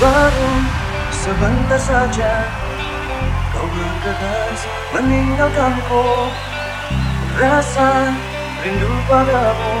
Baru sebentar saja. Kau bergegas meninggalkanku. Rasa rindu padamu.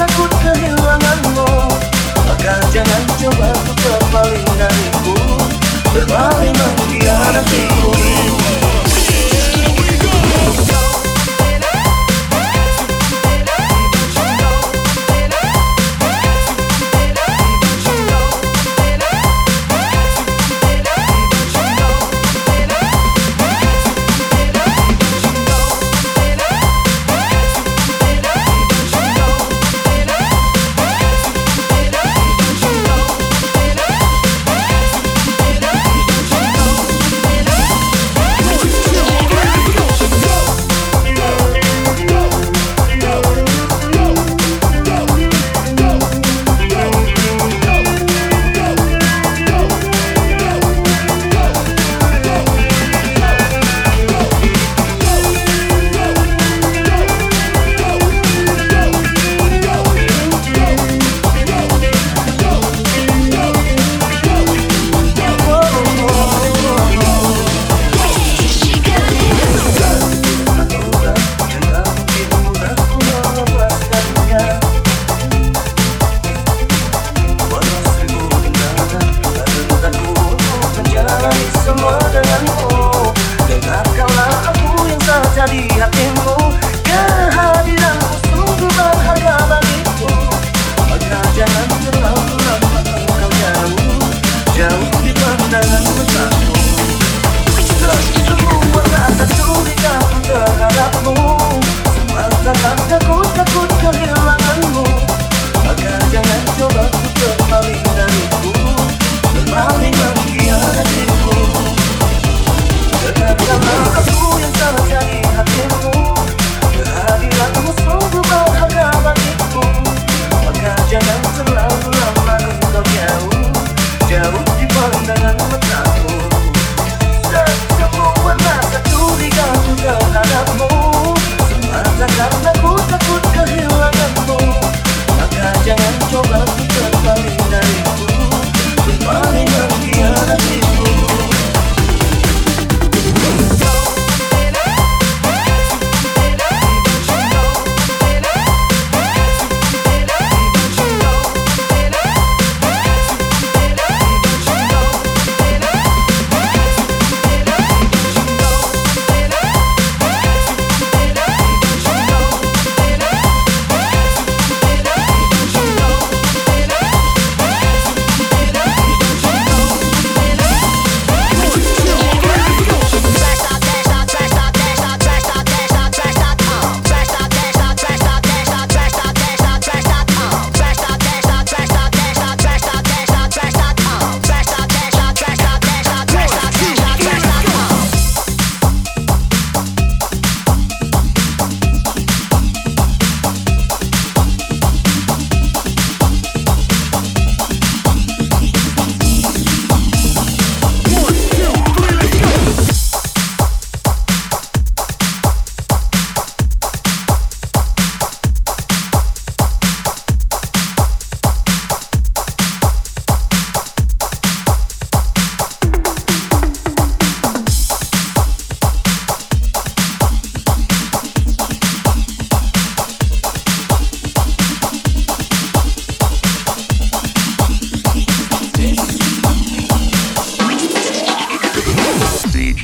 takut kehilanganmu Maka jangan coba berpaling dariku Berpaling hatiku.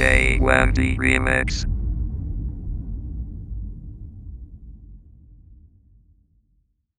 J. Wendy Remix.